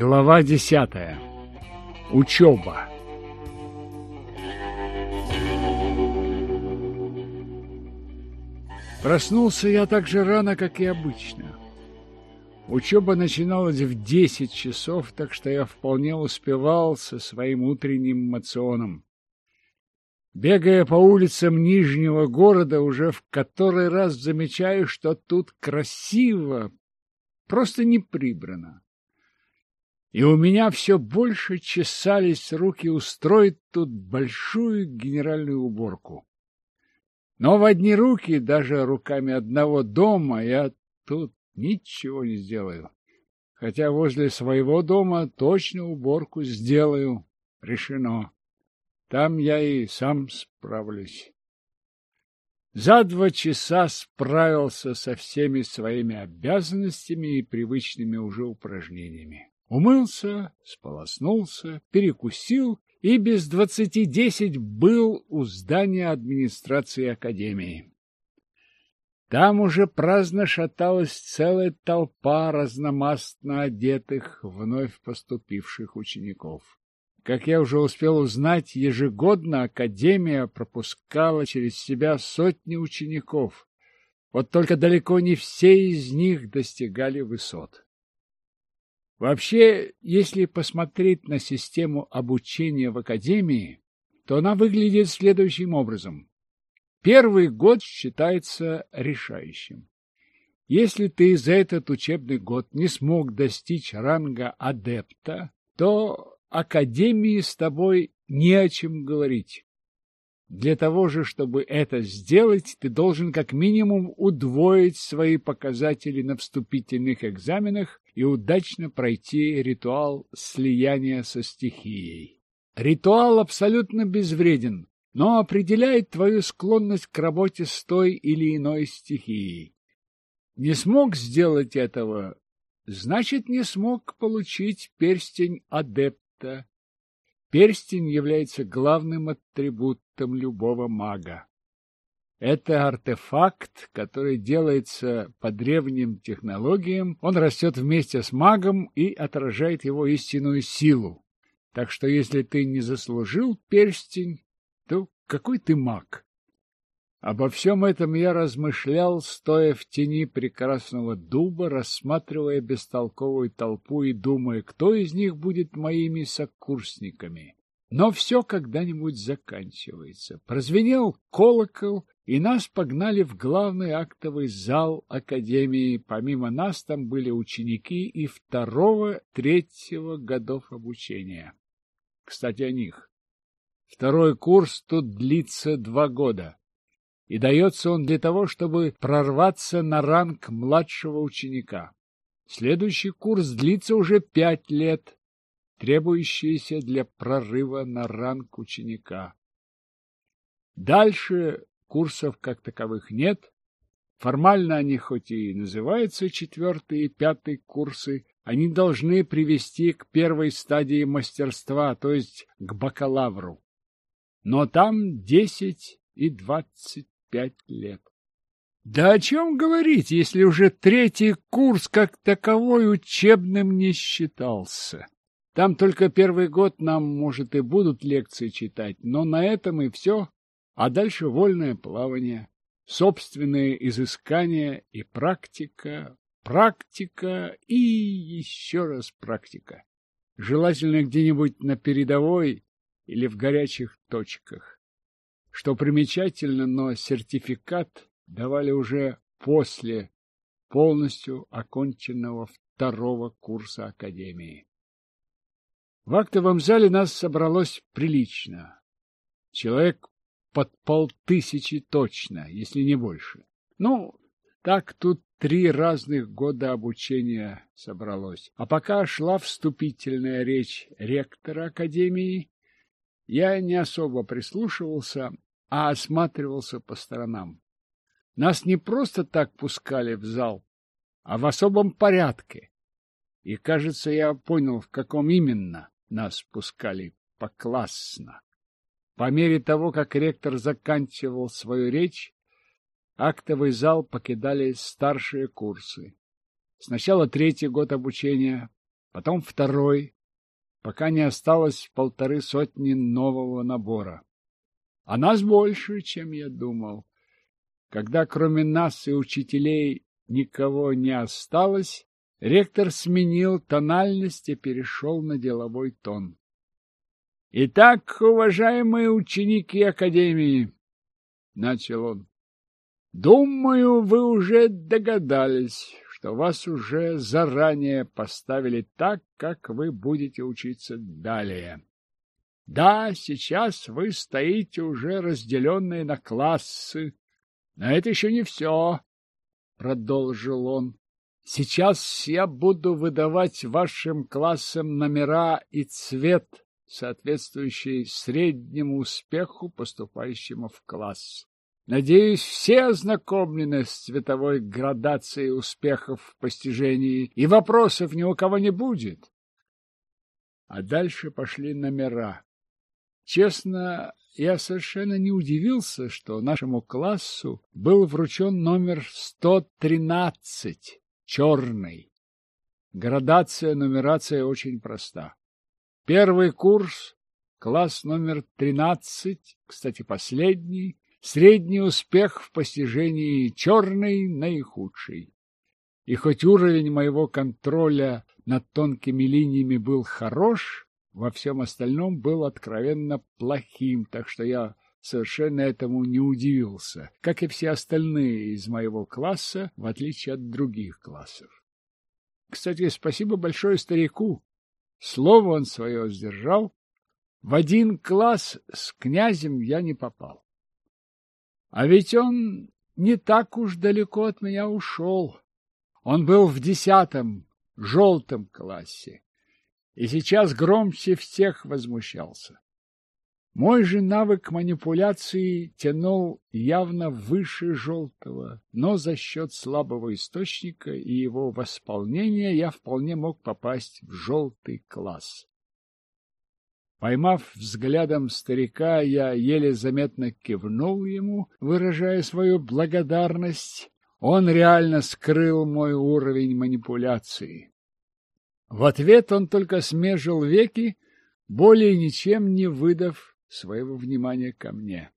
Глава десятая. Учеба. Проснулся я так же рано, как и обычно. Учеба начиналась в десять часов, так что я вполне успевал со своим утренним мационом. Бегая по улицам Нижнего города, уже в который раз замечаю, что тут красиво, просто не прибрано. И у меня все больше чесались руки устроить тут большую генеральную уборку. Но в одни руки, даже руками одного дома, я тут ничего не сделаю. Хотя возле своего дома точно уборку сделаю. Решено. Там я и сам справлюсь. За два часа справился со всеми своими обязанностями и привычными уже упражнениями. Умылся, сполоснулся, перекусил и без двадцати десять был у здания администрации академии. Там уже праздно шаталась целая толпа разномастно одетых, вновь поступивших учеников. Как я уже успел узнать, ежегодно Академия пропускала через себя сотни учеников. Вот только далеко не все из них достигали высот. Вообще, если посмотреть на систему обучения в Академии, то она выглядит следующим образом. Первый год считается решающим. Если ты за этот учебный год не смог достичь ранга адепта, то Академии с тобой не о чем говорить. Для того же, чтобы это сделать, ты должен как минимум удвоить свои показатели на вступительных экзаменах и удачно пройти ритуал слияния со стихией. Ритуал абсолютно безвреден, но определяет твою склонность к работе с той или иной стихией. Не смог сделать этого, значит, не смог получить перстень адепта. Перстень является главным атрибутом любого мага. Это артефакт, который делается по древним технологиям. Он растет вместе с магом и отражает его истинную силу. Так что если ты не заслужил перстень, то какой ты маг? Обо всем этом я размышлял, стоя в тени прекрасного дуба, рассматривая бестолковую толпу и думая, кто из них будет моими сокурсниками. Но все когда-нибудь заканчивается. Прозвенел колокол, и нас погнали в главный актовый зал Академии. Помимо нас там были ученики и второго, третьего годов обучения. Кстати, о них. Второй курс тут длится два года, и дается он для того, чтобы прорваться на ранг младшего ученика. Следующий курс длится уже пять лет, требующийся для прорыва на ранг ученика. Дальше курсов как таковых нет. Формально они хоть и называются четвертый и пятый курсы, они должны привести к первой стадии мастерства, то есть к бакалавру но там десять и двадцать пять лет. Да о чем говорить, если уже третий курс как таковой учебным не считался? Там только первый год нам, может, и будут лекции читать, но на этом и все, а дальше вольное плавание, собственные изыскания и практика, практика и еще раз практика. Желательно где-нибудь на передовой или в горячих точках. Что примечательно, но сертификат давали уже после полностью оконченного второго курса Академии. В актовом зале нас собралось прилично. Человек под полтысячи точно, если не больше. Ну, так тут три разных года обучения собралось. А пока шла вступительная речь ректора Академии, я не особо прислушивался, а осматривался по сторонам. Нас не просто так пускали в зал, а в особом порядке. И, кажется, я понял, в каком именно нас пускали поклассно. По мере того, как ректор заканчивал свою речь, актовый зал покидали старшие курсы. Сначала третий год обучения, потом второй, пока не осталось полторы сотни нового набора. А нас больше, чем я думал. Когда кроме нас и учителей никого не осталось, ректор сменил тональность и перешел на деловой тон. Итак, уважаемые ученики Академии, — начал он, — думаю, вы уже догадались, что вас уже заранее поставили так, как вы будете учиться далее. Да, сейчас вы стоите уже разделенные на классы, но это еще не все, — продолжил он. Сейчас я буду выдавать вашим классам номера и цвет соответствующий среднему успеху, поступающему в класс. Надеюсь, все ознакомлены с цветовой градацией успехов в постижении, и вопросов ни у кого не будет. А дальше пошли номера. Честно, я совершенно не удивился, что нашему классу был вручен номер 113, черный. Градация, нумерация очень проста. Первый курс, класс номер 13, кстати, последний, средний успех в постижении черный наихудший. И хоть уровень моего контроля над тонкими линиями был хорош, во всем остальном был откровенно плохим, так что я совершенно этому не удивился, как и все остальные из моего класса, в отличие от других классов. Кстати, спасибо большое старику, Слово он свое сдержал. В один класс с князем я не попал. А ведь он не так уж далеко от меня ушел. Он был в десятом, желтом классе, и сейчас громче всех возмущался. Мой же навык манипуляции тянул явно выше желтого, но за счет слабого источника и его восполнения я вполне мог попасть в желтый класс. Поймав взглядом старика, я еле заметно кивнул ему, выражая свою благодарность. Он реально скрыл мой уровень манипуляции. В ответ он только смежил веки, более ничем не выдав своего внимания ко мне.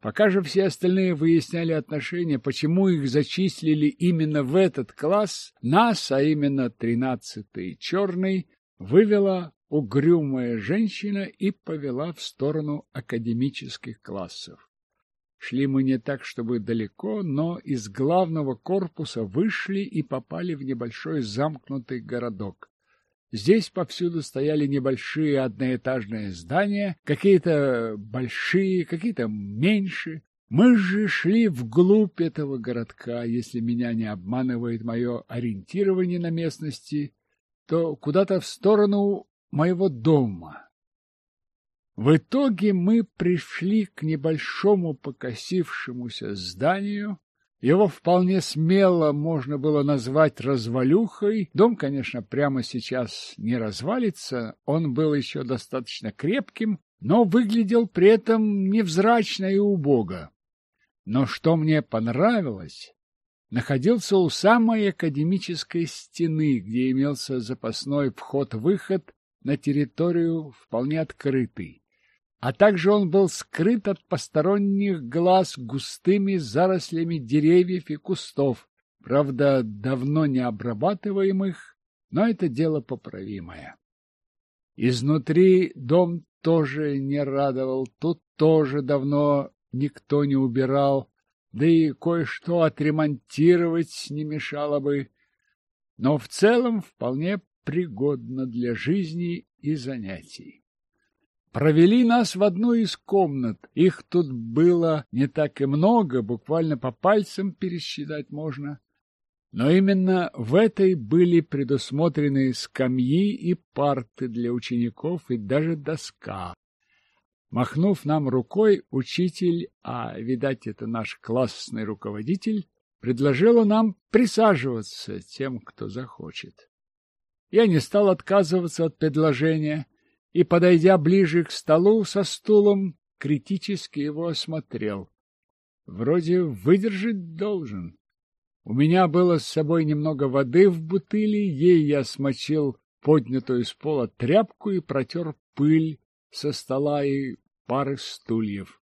Пока же все остальные выясняли отношения, почему их зачислили именно в этот класс, нас, а именно тринадцатый черный, вывела угрюмая женщина и повела в сторону академических классов. Шли мы не так, чтобы далеко, но из главного корпуса вышли и попали в небольшой замкнутый городок. Здесь повсюду стояли небольшие одноэтажные здания, какие-то большие, какие-то меньше. Мы же шли вглубь этого городка, если меня не обманывает мое ориентирование на местности, то куда-то в сторону моего дома. В итоге мы пришли к небольшому покосившемуся зданию, его вполне смело можно было назвать развалюхой. Дом, конечно, прямо сейчас не развалится, он был еще достаточно крепким, но выглядел при этом невзрачно и убого. Но что мне понравилось, находился у самой академической стены, где имелся запасной вход-выход на территорию вполне открытый а также он был скрыт от посторонних глаз густыми зарослями деревьев и кустов, правда, давно не обрабатываемых, но это дело поправимое. Изнутри дом тоже не радовал, тут тоже давно никто не убирал, да и кое-что отремонтировать не мешало бы, но в целом вполне пригодно для жизни и занятий. Провели нас в одну из комнат. Их тут было не так и много, буквально по пальцам пересчитать можно. Но именно в этой были предусмотрены скамьи и парты для учеников и даже доска. Махнув нам рукой, учитель, а, видать, это наш классный руководитель, предложила нам присаживаться тем, кто захочет. Я не стал отказываться от предложения и, подойдя ближе к столу со стулом, критически его осмотрел. Вроде выдержать должен. У меня было с собой немного воды в бутыли, ей я смочил поднятую с пола тряпку и протер пыль со стола и пары стульев.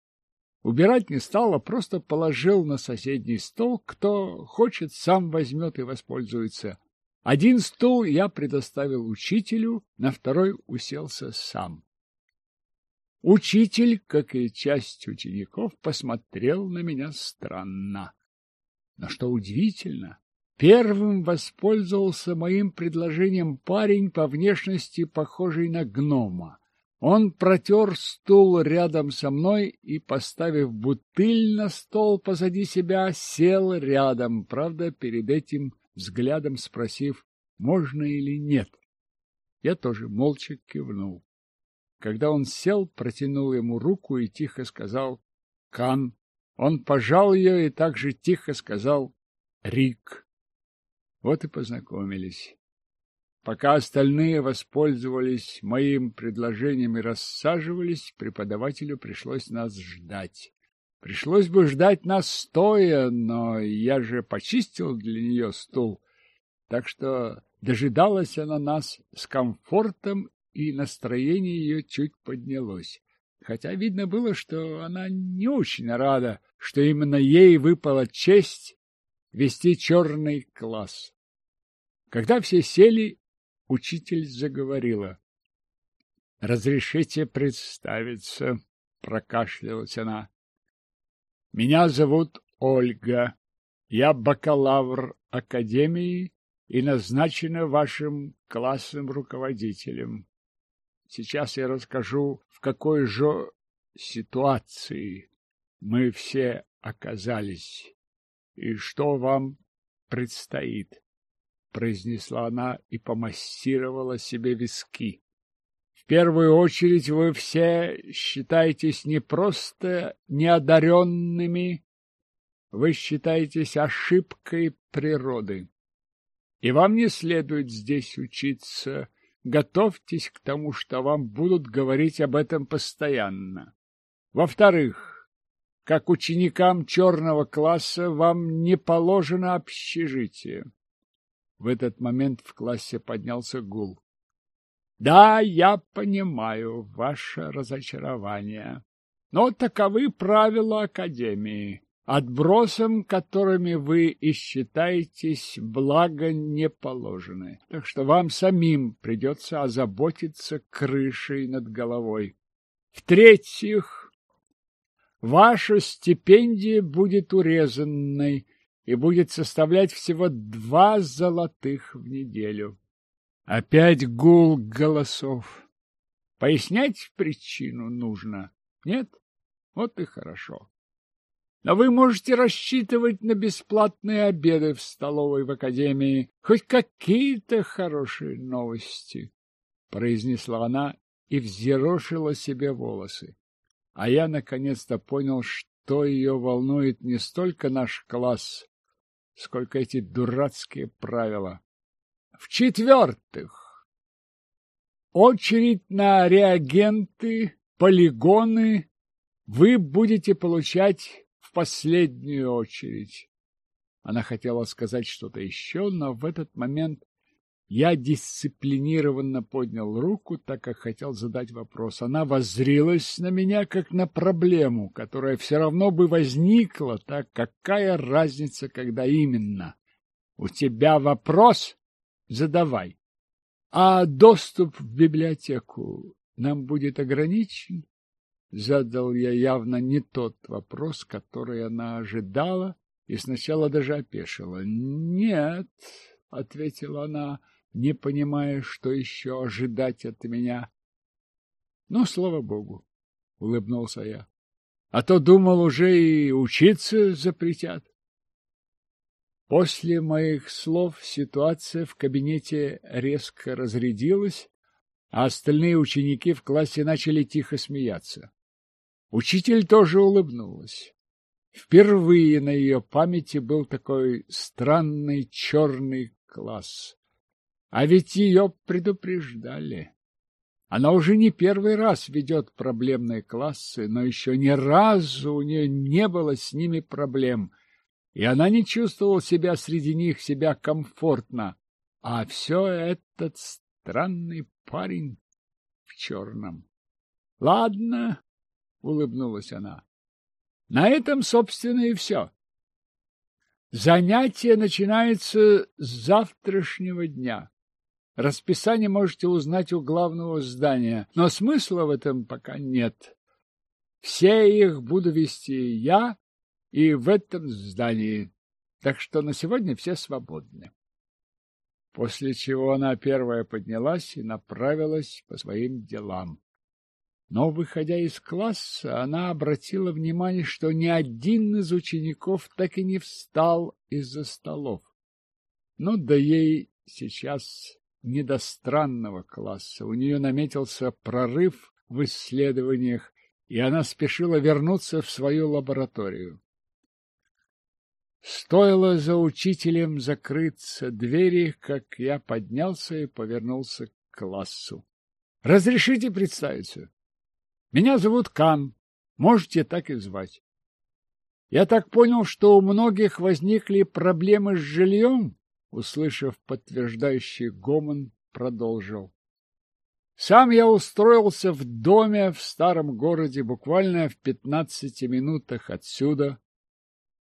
Убирать не стал, а просто положил на соседний стол. Кто хочет, сам возьмет и воспользуется. Один стул я предоставил учителю, на второй уселся сам. Учитель, как и часть учеников, посмотрел на меня странно. Но что удивительно, первым воспользовался моим предложением парень по внешности похожий на гнома. Он протер стул рядом со мной и, поставив бутыль на стол позади себя, сел рядом, правда, перед этим взглядом спросив, можно или нет. Я тоже молча кивнул. Когда он сел, протянул ему руку и тихо сказал «Кан». Он пожал ее и также тихо сказал «Рик». Вот и познакомились. Пока остальные воспользовались моим предложением и рассаживались, преподавателю пришлось нас ждать. Пришлось бы ждать нас стоя, но я же почистил для нее стул, так что дожидалась она нас с комфортом, и настроение ее чуть поднялось. Хотя видно было, что она не очень рада, что именно ей выпала честь вести черный класс. Когда все сели, Учитель заговорила. — Разрешите представиться, — прокашлялась она. — Меня зовут Ольга. Я бакалавр Академии и назначена вашим классным руководителем. Сейчас я расскажу, в какой же ситуации мы все оказались и что вам предстоит произнесла она и помассировала себе виски. В первую очередь вы все считаетесь не просто неодаренными, вы считаетесь ошибкой природы. И вам не следует здесь учиться. Готовьтесь к тому, что вам будут говорить об этом постоянно. Во-вторых, как ученикам черного класса вам не положено общежитие. В этот момент в классе поднялся гул. Да, я понимаю ваше разочарование, но таковы правила Академии. Отбросам, которыми вы и считаетесь, благо не положены. Так что вам самим придется озаботиться крышей над головой. В-третьих, ваша стипендия будет урезанной, и будет составлять всего два золотых в неделю. Опять гул голосов. Пояснять причину нужно? Нет? Вот и хорошо. Но вы можете рассчитывать на бесплатные обеды в столовой в академии. Хоть какие-то хорошие новости, — произнесла она и взъерошила себе волосы. А я наконец-то понял, что ее волнует не столько наш класс, сколько эти дурацкие правила. В-четвертых, очередь на реагенты, полигоны вы будете получать в последнюю очередь. Она хотела сказать что-то еще, но в этот момент я дисциплинированно поднял руку, так как хотел задать вопрос. Она воззрилась на меня, как на проблему, которая все равно бы возникла, так какая разница, когда именно? У тебя вопрос? Задавай. А доступ в библиотеку нам будет ограничен? Задал я явно не тот вопрос, который она ожидала, и сначала даже опешила. Нет, — ответила она, — не понимая, что еще ожидать от меня. — Ну, слава богу, — улыбнулся я. — А то думал, уже и учиться запретят. После моих слов ситуация в кабинете резко разрядилась, а остальные ученики в классе начали тихо смеяться. Учитель тоже улыбнулась. Впервые на ее памяти был такой странный черный класс. А ведь ее предупреждали. Она уже не первый раз ведет проблемные классы, но еще ни разу у нее не было с ними проблем. И она не чувствовала себя среди них себя комфортно. А все этот странный парень в черном. — Ладно, — улыбнулась она. — На этом, собственно, и все. Занятие начинается с завтрашнего дня. Расписание можете узнать у главного здания, но смысла в этом пока нет. Все их буду вести я и в этом здании, так что на сегодня все свободны. После чего она первая поднялась и направилась по своим делам. Но, выходя из класса, она обратила внимание, что ни один из учеников так и не встал из-за столов. Ну да ей сейчас не до странного класса. У нее наметился прорыв в исследованиях, и она спешила вернуться в свою лабораторию. Стоило за учителем закрыться двери, как я поднялся и повернулся к классу. — Разрешите представиться? Меня зовут Кан, можете так и звать. Я так понял, что у многих возникли проблемы с жильем, услышав подтверждающий гомон, продолжил. Сам я устроился в доме в старом городе буквально в пятнадцати минутах отсюда.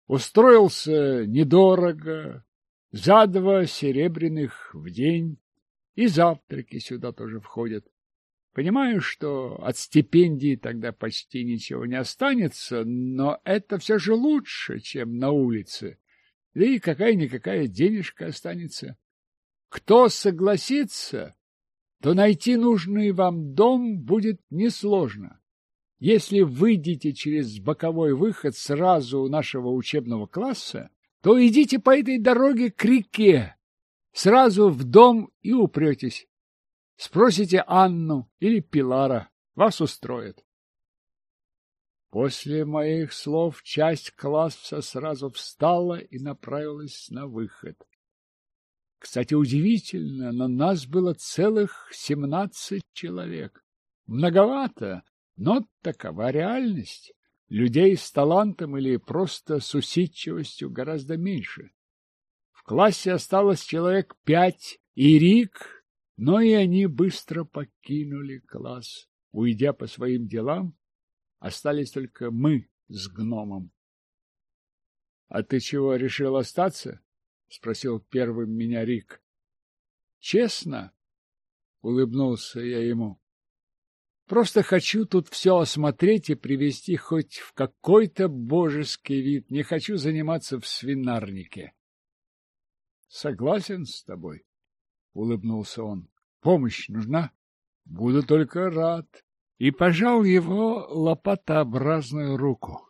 Устроился недорого, за два серебряных в день, и завтраки сюда тоже входят. Понимаю, что от стипендии тогда почти ничего не останется, но это все же лучше, чем на улице. Да и какая-никакая денежка останется. Кто согласится, то найти нужный вам дом будет несложно. Если выйдете через боковой выход сразу у нашего учебного класса, то идите по этой дороге к реке, сразу в дом и упретесь. Спросите Анну или Пилара, вас устроят. После моих слов часть класса сразу встала и направилась на выход. Кстати, удивительно, но нас было целых семнадцать человек. Многовато, но такова реальность. Людей с талантом или просто с усидчивостью гораздо меньше. В классе осталось человек пять, и Рик но и они быстро покинули класс. Уйдя по своим делам, остались только мы с гномом. — А ты чего, решил остаться? — спросил первым меня Рик. — Честно? — улыбнулся я ему. — Просто хочу тут все осмотреть и привести хоть в какой-то божеский вид. Не хочу заниматься в свинарнике. — Согласен с тобой. — улыбнулся он. — Помощь нужна? Буду только рад. И пожал его лопатообразную руку.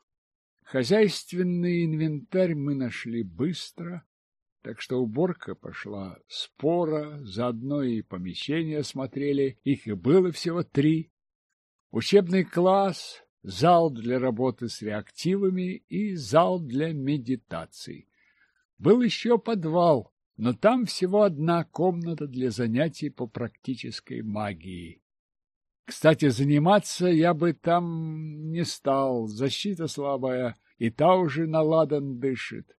Хозяйственный инвентарь мы нашли быстро, так что уборка пошла спора, заодно и помещения осмотрели, их и было всего три. Учебный класс, зал для работы с реактивами и зал для медитаций. Был еще подвал, но там всего одна комната для занятий по практической магии. Кстати, заниматься я бы там не стал, защита слабая, и та уже наладан дышит.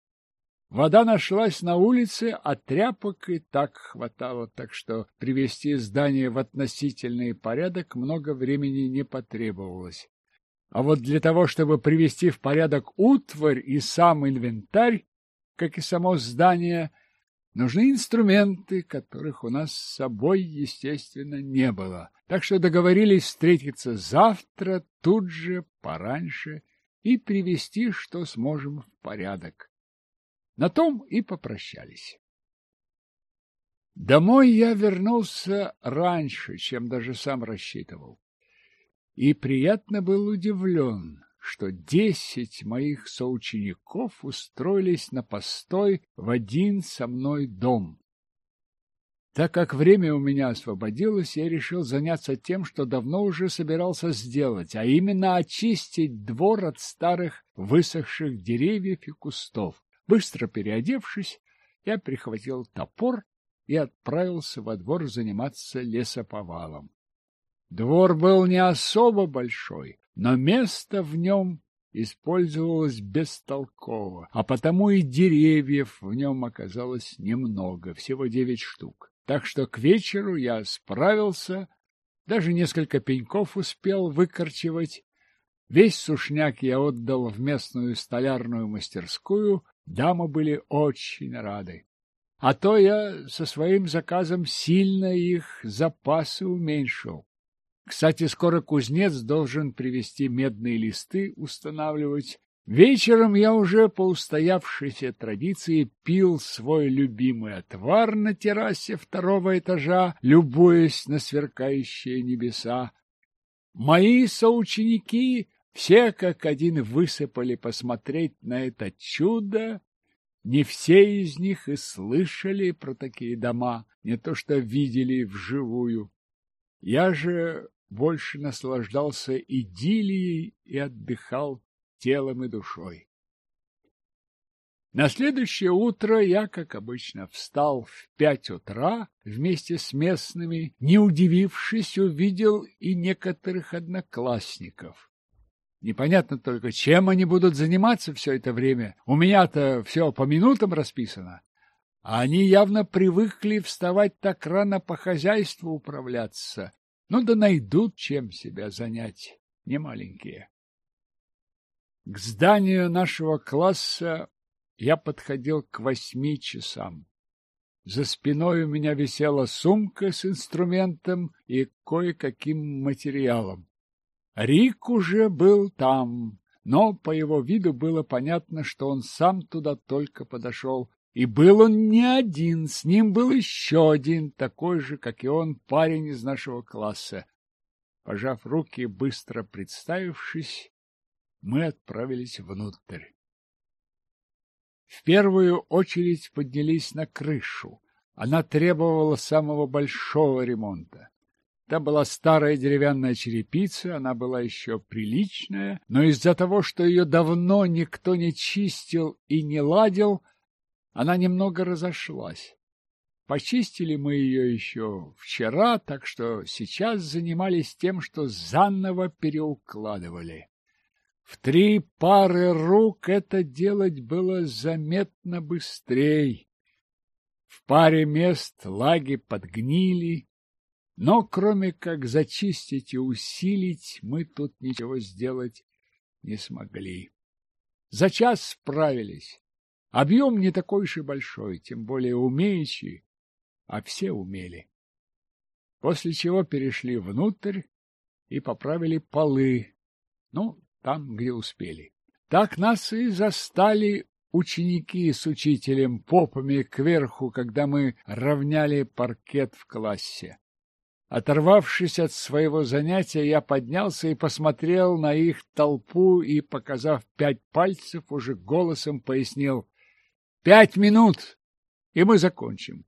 Вода нашлась на улице, а тряпок и так хватало, так что привести здание в относительный порядок много времени не потребовалось. А вот для того, чтобы привести в порядок утварь и сам инвентарь, как и само здание – Нужны инструменты, которых у нас с собой, естественно, не было. Так что договорились встретиться завтра, тут же, пораньше, и привести, что сможем, в порядок. На том и попрощались. Домой я вернулся раньше, чем даже сам рассчитывал. И приятно был удивлен что десять моих соучеников устроились на постой в один со мной дом. Так как время у меня освободилось, я решил заняться тем, что давно уже собирался сделать, а именно очистить двор от старых высохших деревьев и кустов. Быстро переодевшись, я прихватил топор и отправился во двор заниматься лесоповалом. Двор был не особо большой, но места в нем использовалось бестолково, а потому и деревьев в нем оказалось немного, всего девять штук. Так что к вечеру я справился, даже несколько пеньков успел выкорчевать. Весь сушняк я отдал в местную столярную мастерскую, дамы были очень рады. А то я со своим заказом сильно их запасы уменьшил. Кстати, скоро кузнец должен привезти медные листы устанавливать. Вечером я уже по устоявшейся традиции пил свой любимый отвар на террасе второго этажа, любуясь на сверкающие небеса. Мои соученики все как один высыпали посмотреть на это чудо. Не все из них и слышали про такие дома, не то что видели вживую. Я же больше наслаждался идиллией и отдыхал телом и душой. На следующее утро я, как обычно, встал в пять утра вместе с местными, не удивившись, увидел и некоторых одноклассников. Непонятно только, чем они будут заниматься все это время. У меня-то все по минутам расписано. А они явно привыкли вставать так рано по хозяйству управляться, ну да найдут чем себя занять, не маленькие. К зданию нашего класса я подходил к восьми часам. За спиной у меня висела сумка с инструментом и кое-каким материалом. Рик уже был там, но по его виду было понятно, что он сам туда только подошел и был он не один, с ним был еще один, такой же, как и он, парень из нашего класса. Пожав руки, быстро представившись, мы отправились внутрь. В первую очередь поднялись на крышу. Она требовала самого большого ремонта. Там была старая деревянная черепица, она была еще приличная, но из-за того, что ее давно никто не чистил и не ладил, она немного разошлась. Почистили мы ее еще вчера, так что сейчас занимались тем, что заново переукладывали. В три пары рук это делать было заметно быстрее. В паре мест лаги подгнили, но кроме как зачистить и усилить, мы тут ничего сделать не смогли. За час справились. Объем не такой уж и большой, тем более умеющий, а все умели. После чего перешли внутрь и поправили полы, ну, там, где успели. Так нас и застали ученики с учителем попами кверху, когда мы равняли паркет в классе. Оторвавшись от своего занятия, я поднялся и посмотрел на их толпу и, показав пять пальцев, уже голосом пояснил Пять минут, и мы закончим.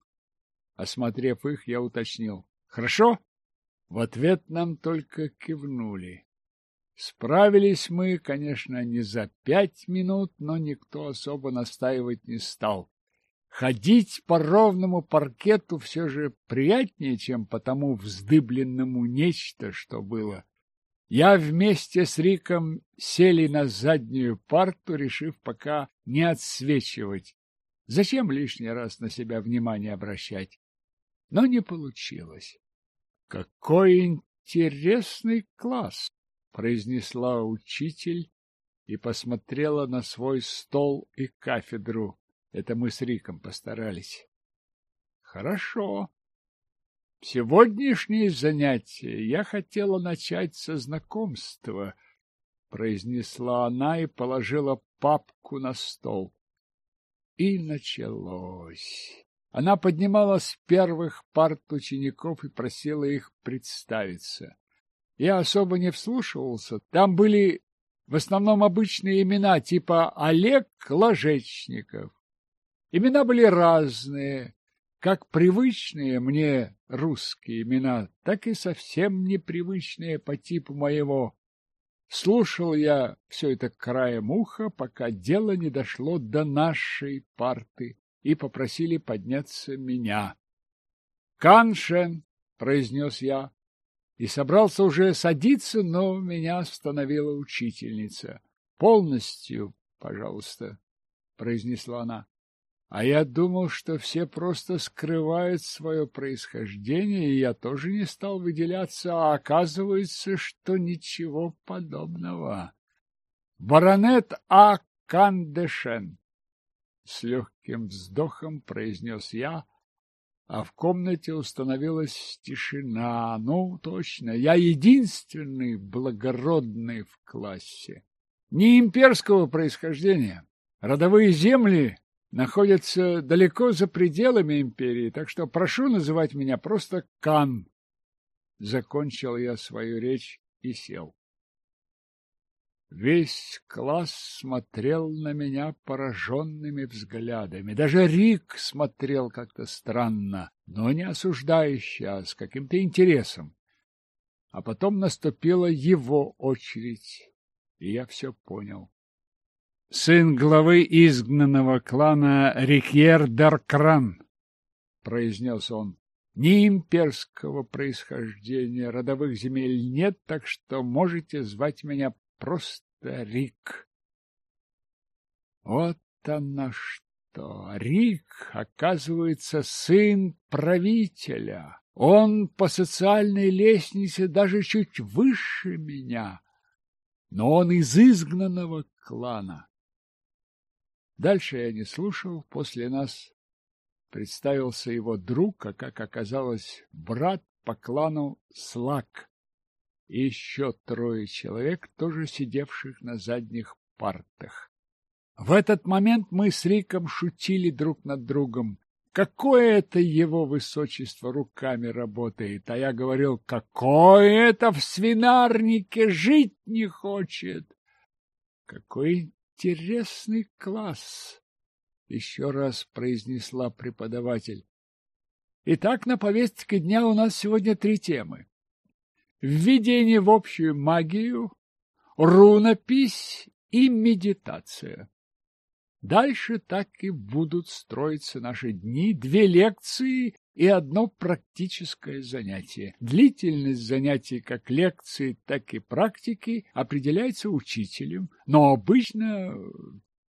Осмотрев их, я уточнил. Хорошо? В ответ нам только кивнули. Справились мы, конечно, не за пять минут, но никто особо настаивать не стал. Ходить по ровному паркету все же приятнее, чем по тому вздыбленному нечто, что было. Я вместе с Риком сели на заднюю парту, решив пока не отсвечивать Зачем лишний раз на себя внимание обращать? Но не получилось. Какой интересный класс, произнесла учитель и посмотрела на свой стол и кафедру. Это мы с Риком постарались. Хорошо. Сегодняшнее занятие я хотела начать со знакомства, произнесла она и положила папку на стол. И началось. Она поднимала с первых парт учеников и просила их представиться. Я особо не вслушивался. Там были в основном обычные имена, типа Олег Ложечников. Имена были разные, как привычные мне русские имена, так и совсем непривычные по типу моего Слушал я все это краем уха, пока дело не дошло до нашей парты, и попросили подняться меня. «Каншен!» — произнес я, и собрался уже садиться, но меня остановила учительница. полностью, пожалуйста, — произнесла она. А я думал, что все просто скрывают свое происхождение, и я тоже не стал выделяться, а оказывается, что ничего подобного. Баронет А. Кандешен. С легким вздохом произнес я, а в комнате установилась тишина. Ну, точно, я единственный благородный в классе. Не имперского происхождения. Родовые земли находятся далеко за пределами империи, так что прошу называть меня просто Кан. Закончил я свою речь и сел. Весь класс смотрел на меня пораженными взглядами. Даже Рик смотрел как-то странно, но не осуждающе, а с каким-то интересом. А потом наступила его очередь, и я все понял. Сын главы изгнанного клана Рикьер Даркран, произнес он. Ни имперского происхождения родовых земель нет, так что можете звать меня просто Рик. Вот она что! Рик, оказывается, сын правителя. Он по социальной лестнице даже чуть выше меня, но он из изгнанного клана. Дальше я не слушал, после нас представился его друг, а, как оказалось, брат по клану Слак и еще трое человек, тоже сидевших на задних партах. В этот момент мы с Риком шутили друг над другом. Какое это его высочество руками работает, а я говорил, какое это в свинарнике жить не хочет. Какой интересный класс, еще раз произнесла преподаватель. Итак, на повестке дня у нас сегодня три темы введение в общую магию, рунопись и медитация. Дальше так и будут строиться наши дни, две лекции и одно практическое занятие. Длительность занятий как лекции, так и практики определяется учителем, но обычно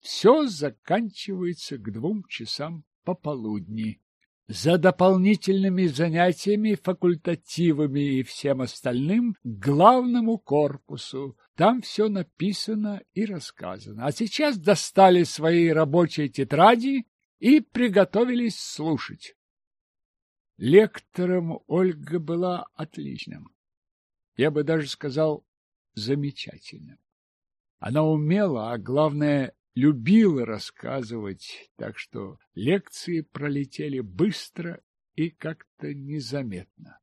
все заканчивается к двум часам пополудни за дополнительными занятиями, факультативами и всем остальным главному корпусу. Там все написано и рассказано. А сейчас достали свои рабочие тетради и приготовились слушать. Лектором Ольга была отличным. Я бы даже сказал, замечательным. Она умела, а главное, любила рассказывать, так что лекции пролетели быстро и как-то незаметно.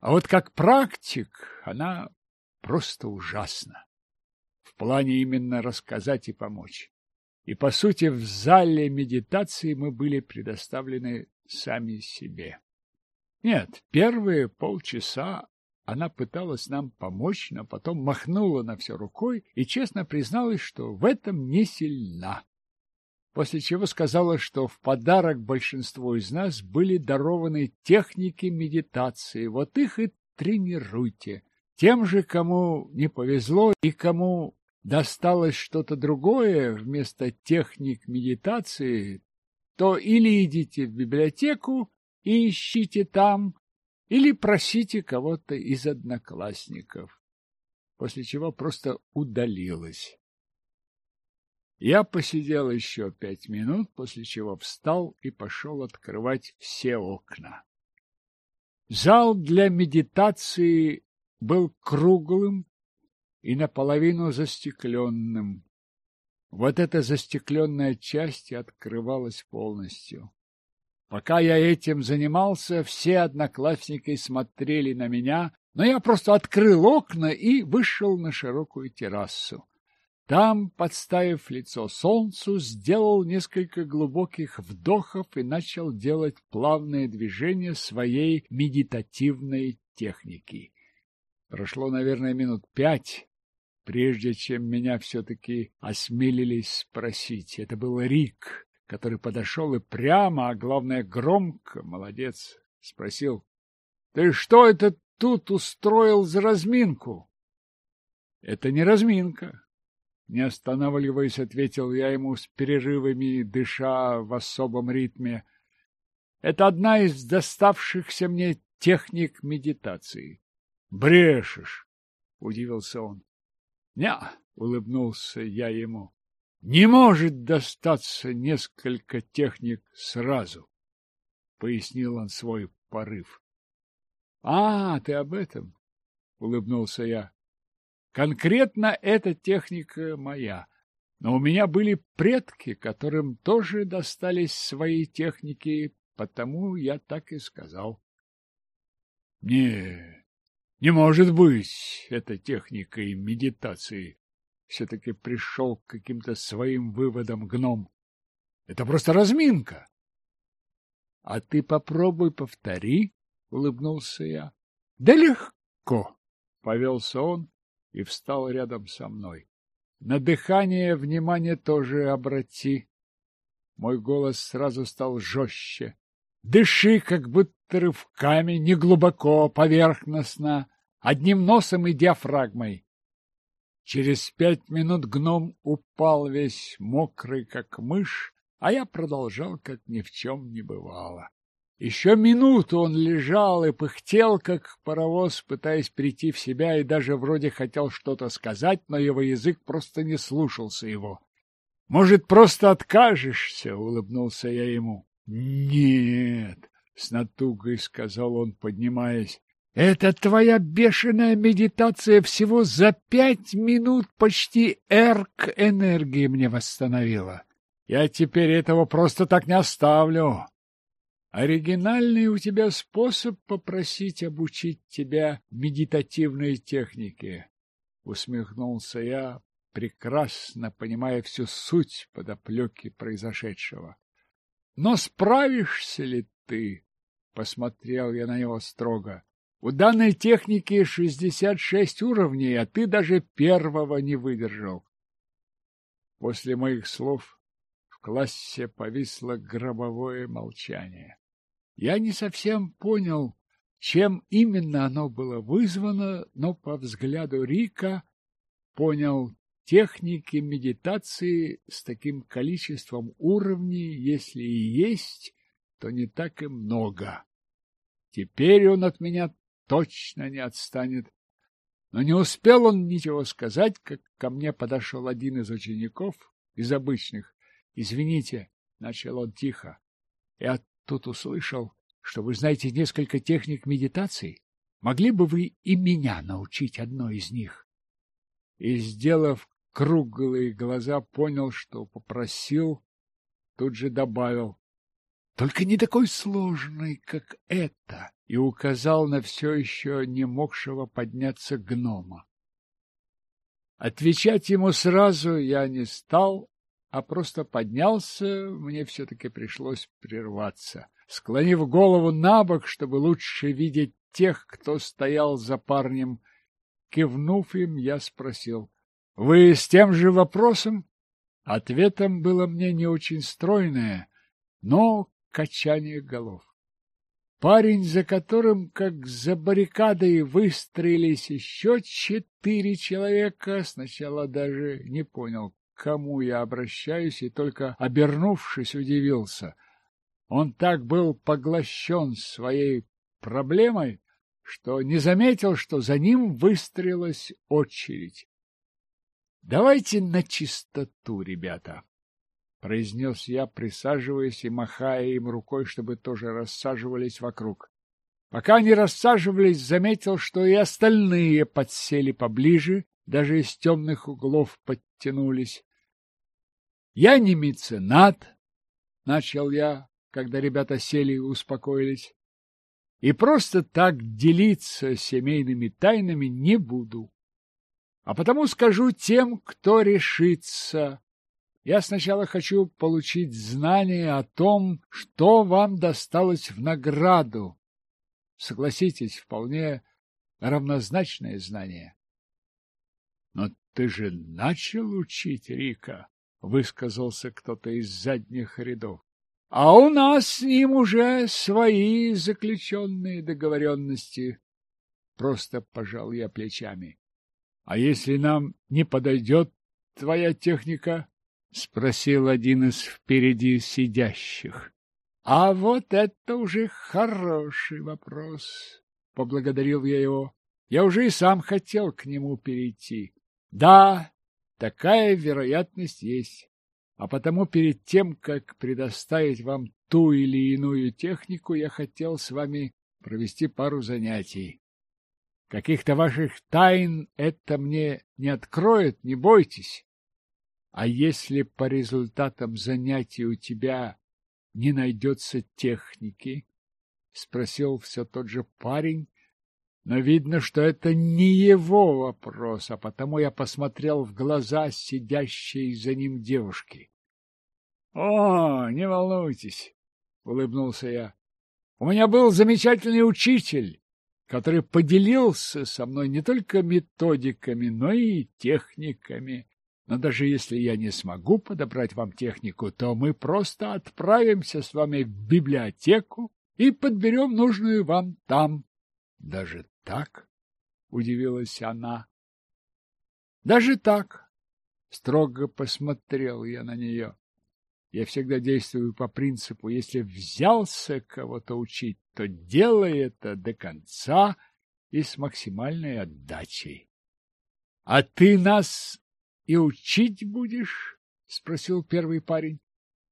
А вот как практик она просто ужасна. В плане именно рассказать и помочь. И, по сути, в зале медитации мы были предоставлены сами себе. Нет, первые полчаса она пыталась нам помочь, но потом махнула на все рукой и честно призналась, что в этом не сильна. После чего сказала, что в подарок большинству из нас были дарованы техники медитации. Вот их и тренируйте. Тем же, кому не повезло и кому досталось что-то другое вместо техник медитации, то или идите в библиотеку и ищите там, или просите кого-то из одноклассников, после чего просто удалилась. Я посидел еще пять минут, после чего встал и пошел открывать все окна. Зал для медитации был круглым и наполовину застекленным. Вот эта застекленная часть открывалась полностью. Пока я этим занимался, все одноклассники смотрели на меня, но я просто открыл окна и вышел на широкую террасу. Там, подставив лицо солнцу, сделал несколько глубоких вдохов и начал делать плавные движения своей медитативной техники. Прошло, наверное, минут пять, прежде чем меня все-таки осмелились спросить. Это был Рик который подошел и прямо, а главное громко, молодец, спросил. — Ты что это тут устроил за разминку? — Это не разминка. Не останавливаясь, ответил я ему с перерывами, дыша в особом ритме. Это одна из доставшихся мне техник медитации. Брешешь, удивился он. Ня, улыбнулся я ему. Не может достаться несколько техник сразу, пояснил он свой порыв. А, ты об этом? улыбнулся я. Конкретно эта техника моя. Но у меня были предки, которым тоже достались свои техники, потому я так и сказал. Не, не может быть это техникой медитации. Все-таки пришел к каким-то своим выводам гном. Это просто разминка. — А ты попробуй повтори, — улыбнулся я. — Да легко, — повелся он и встал рядом со мной. На дыхание внимание тоже обрати. Мой голос сразу стал жестче. Дыши, как будто рывками, не глубоко, поверхностно, одним носом и диафрагмой. Через пять минут гном упал весь мокрый, как мышь, а я продолжал, как ни в чем не бывало. Еще минуту он лежал и пыхтел, как паровоз, пытаясь прийти в себя, и даже вроде хотел что-то сказать, но его язык просто не слушался его. — Может, просто откажешься? — улыбнулся я ему. — Нет, — с натугой сказал он, поднимаясь. — Это твоя бешеная медитация всего за пять минут почти эрк энергии мне восстановила. Я теперь этого просто так не оставлю. Оригинальный у тебя способ попросить обучить тебя медитативной технике, усмехнулся я, прекрасно понимая всю суть подоплеки произошедшего. Но справишься ли ты? Посмотрел я на него строго. У данной техники шестьдесят шесть уровней, а ты даже первого не выдержал. После моих слов в классе повисло гробовое молчание. Я не совсем понял, чем именно оно было вызвано, но по взгляду Рика понял техники медитации с таким количеством уровней, если и есть, то не так и много. Теперь он от меня точно не отстанет. Но не успел он ничего сказать, как ко мне подошел один из учеников, из обычных. «Извините», — начал он тихо, — «я тут услышал, что вы знаете несколько техник медитации. Могли бы вы и меня научить одной из них? И, сделав круглые глаза, понял, что попросил, тут же добавил. Только не такой сложный, как это, и указал на все еще не могшего подняться гнома. Отвечать ему сразу я не стал, а просто поднялся, мне все-таки пришлось прерваться. Склонив голову на бок, чтобы лучше видеть тех, кто стоял за парнем, кивнув им, я спросил, — Вы с тем же вопросом? Ответом было мне не очень стройное, но качание голов. Парень, за которым, как за баррикадой, выстроились еще четыре человека, сначала даже не понял, к кому я обращаюсь, и только, обернувшись, удивился. Он так был поглощен своей проблемой, что не заметил, что за ним выстроилась очередь. — Давайте на чистоту, ребята, — произнес я, присаживаясь и махая им рукой, чтобы тоже рассаживались вокруг. Пока они рассаживались, заметил, что и остальные подсели поближе, даже из темных углов подтянулись. — Я не меценат, — начал я, когда ребята сели и успокоились. И просто так делиться семейными тайнами не буду. А потому скажу тем, кто решится. Я сначала хочу получить знание о том, что вам досталось в награду. Согласитесь, вполне равнозначное знание. Но ты же начал учить, Рика, — высказался кто-то из задних рядов. А у нас с ним уже свои заключенные договоренности. Просто пожал я плечами. А если нам не подойдет, твоя техника? — спросил один из впереди сидящих. — А вот это уже хороший вопрос, — поблагодарил я его. Я уже и сам хотел к нему перейти. Да, такая вероятность есть. А потому перед тем, как предоставить вам ту или иную технику, я хотел с вами провести пару занятий. Каких-то ваших тайн это мне не откроет, не бойтесь. А если по результатам занятий у тебя не найдется техники? — спросил все тот же парень, но видно, что это не его вопрос, а потому я посмотрел в глаза сидящей за ним девушки. — О, не волнуйтесь, — улыбнулся я. — У меня был замечательный учитель, который поделился со мной не только методиками, но и техниками. Но даже если я не смогу подобрать вам технику, то мы просто отправимся с вами в библиотеку и подберем нужную вам там. Даже так? — удивилась она. — Даже так. Строго посмотрел я на нее. Я всегда действую по принципу, если взялся кого-то учить, то делай это до конца и с максимальной отдачей. — А ты нас и учить будешь? — спросил первый парень.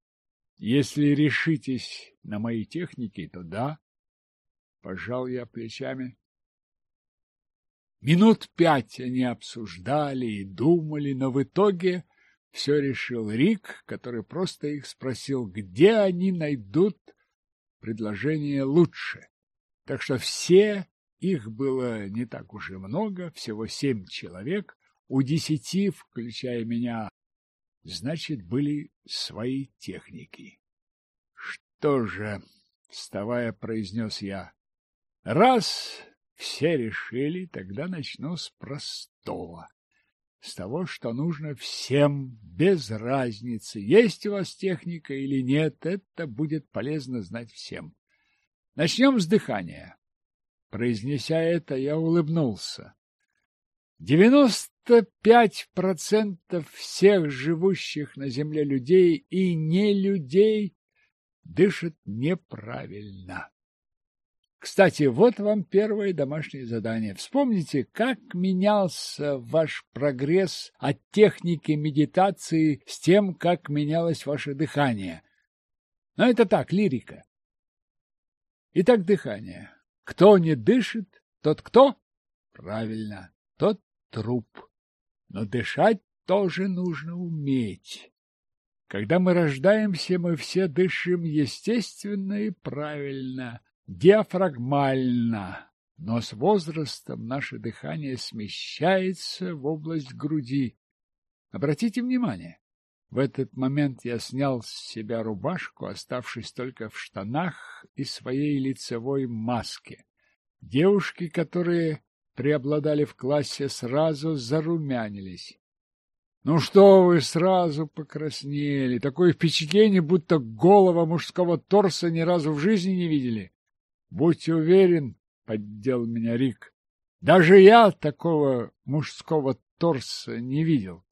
— Если решитесь на мои техники, то да. Пожал я плечами. Минут пять они обсуждали и думали, но в итоге все решил Рик, который просто их спросил, где они найдут предложение лучше. Так что все, их было не так уж и много, всего семь человек, у десяти, включая меня, значит, были свои техники. Что же, вставая, произнес я, раз все решили, тогда начну с простого. С того, что нужно всем, без разницы, есть у вас техника или нет, это будет полезно знать всем. Начнем с дыхания. Произнеся это, я улыбнулся. Девяносто пять процентов всех живущих на земле людей и не людей дышат неправильно. Кстати, вот вам первое домашнее задание. Вспомните, как менялся ваш прогресс от техники медитации с тем, как менялось ваше дыхание. Но это так, лирика. Итак, дыхание. Кто не дышит, тот кто? Правильно, тот труп. Но дышать тоже нужно уметь. Когда мы рождаемся, мы все дышим естественно и правильно диафрагмально, но с возрастом наше дыхание смещается в область груди. Обратите внимание, в этот момент я снял с себя рубашку, оставшись только в штанах и своей лицевой маске. Девушки, которые преобладали в классе, сразу зарумянились. Ну что вы сразу покраснели? Такое впечатление, будто голого мужского торса ни разу в жизни не видели. Будь уверен, — поддел меня Рик, — даже я такого мужского торса не видел.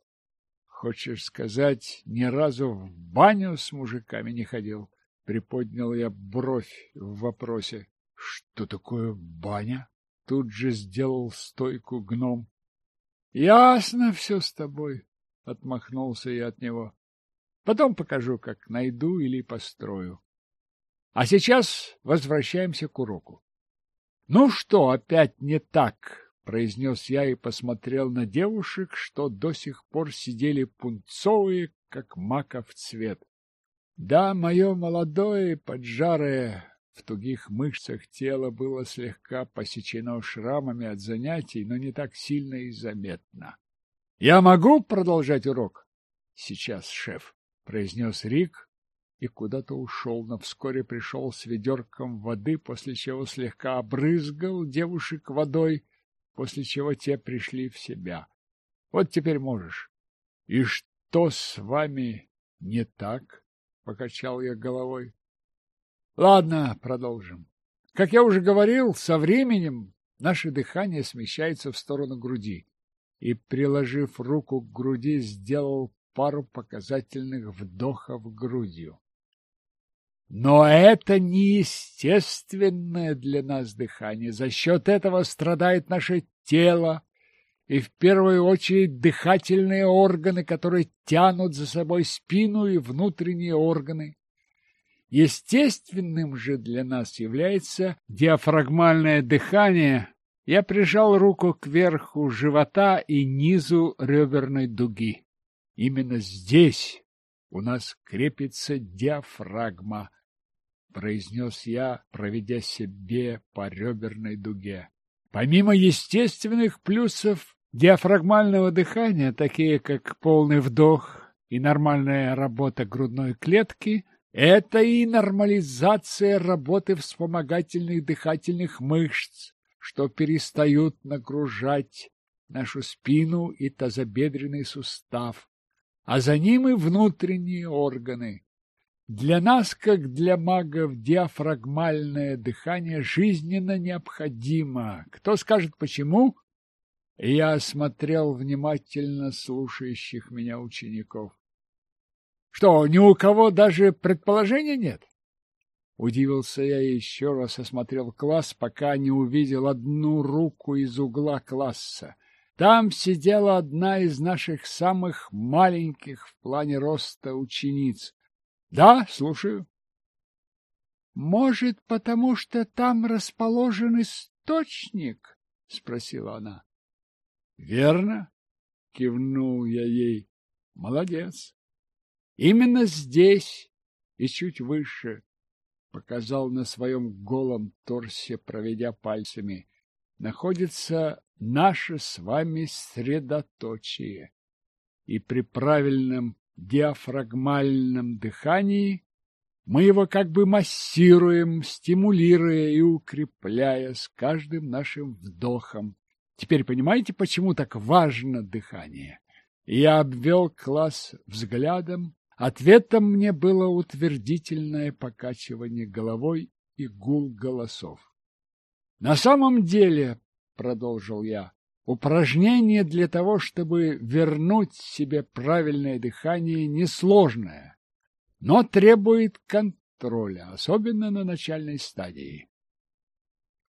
Хочешь сказать, ни разу в баню с мужиками не ходил? Приподнял я бровь в вопросе. Что такое баня? Тут же сделал стойку гном. Ясно все с тобой, — отмахнулся я от него. Потом покажу, как найду или построю. А сейчас возвращаемся к уроку. — Ну что, опять не так? — произнес я и посмотрел на девушек, что до сих пор сидели пунцовые, как маков цвет. Да, мое молодое, поджарое, в тугих мышцах тело было слегка посечено шрамами от занятий, но не так сильно и заметно. — Я могу продолжать урок? — Сейчас, шеф, — произнес Рик, и куда-то ушел, но вскоре пришел с ведерком воды, после чего слегка обрызгал девушек водой, после чего те пришли в себя. Вот теперь можешь. — И что с вами не так? — покачал я головой. — Ладно, продолжим. Как я уже говорил, со временем наше дыхание смещается в сторону груди. и, приложив руку к груди, сделал пару показательных вдохов грудью. Но это неестественное для нас дыхание. За счет этого страдает наше тело, и в первую очередь дыхательные органы, которые тянут за собой спину и внутренние органы. Естественным же для нас является диафрагмальное дыхание. Я прижал руку к верху живота и низу реберной дуги. Именно здесь у нас крепится диафрагма, произнес я, проведя себе по реберной дуге. Помимо естественных плюсов диафрагмального дыхания, такие как полный вдох и нормальная работа грудной клетки, это и нормализация работы вспомогательных дыхательных мышц, что перестают нагружать нашу спину и тазобедренный сустав, а за ним и внутренние органы. Для нас, как для магов, диафрагмальное дыхание жизненно необходимо. Кто скажет, почему? Я осмотрел внимательно слушающих меня учеников. Что, ни у кого даже предположения нет? Удивился я и еще раз осмотрел класс, пока не увидел одну руку из угла класса. Там сидела одна из наших самых маленьких в плане роста учениц. Да, слушаю. Может, потому что там расположен источник? спросила она. Верно, кивнул я ей. Молодец. Именно здесь и чуть выше, показал на своем голом торсе, проведя пальцами, находится наше с вами средоточие. И при правильном диафрагмальном дыхании мы его как бы массируем, стимулируя и укрепляя с каждым нашим вдохом. Теперь понимаете, почему так важно дыхание? Я обвел класс взглядом. Ответом мне было утвердительное покачивание головой и гул голосов. На самом деле, продолжил я, Упражнение для того, чтобы вернуть себе правильное дыхание, несложное, но требует контроля, особенно на начальной стадии.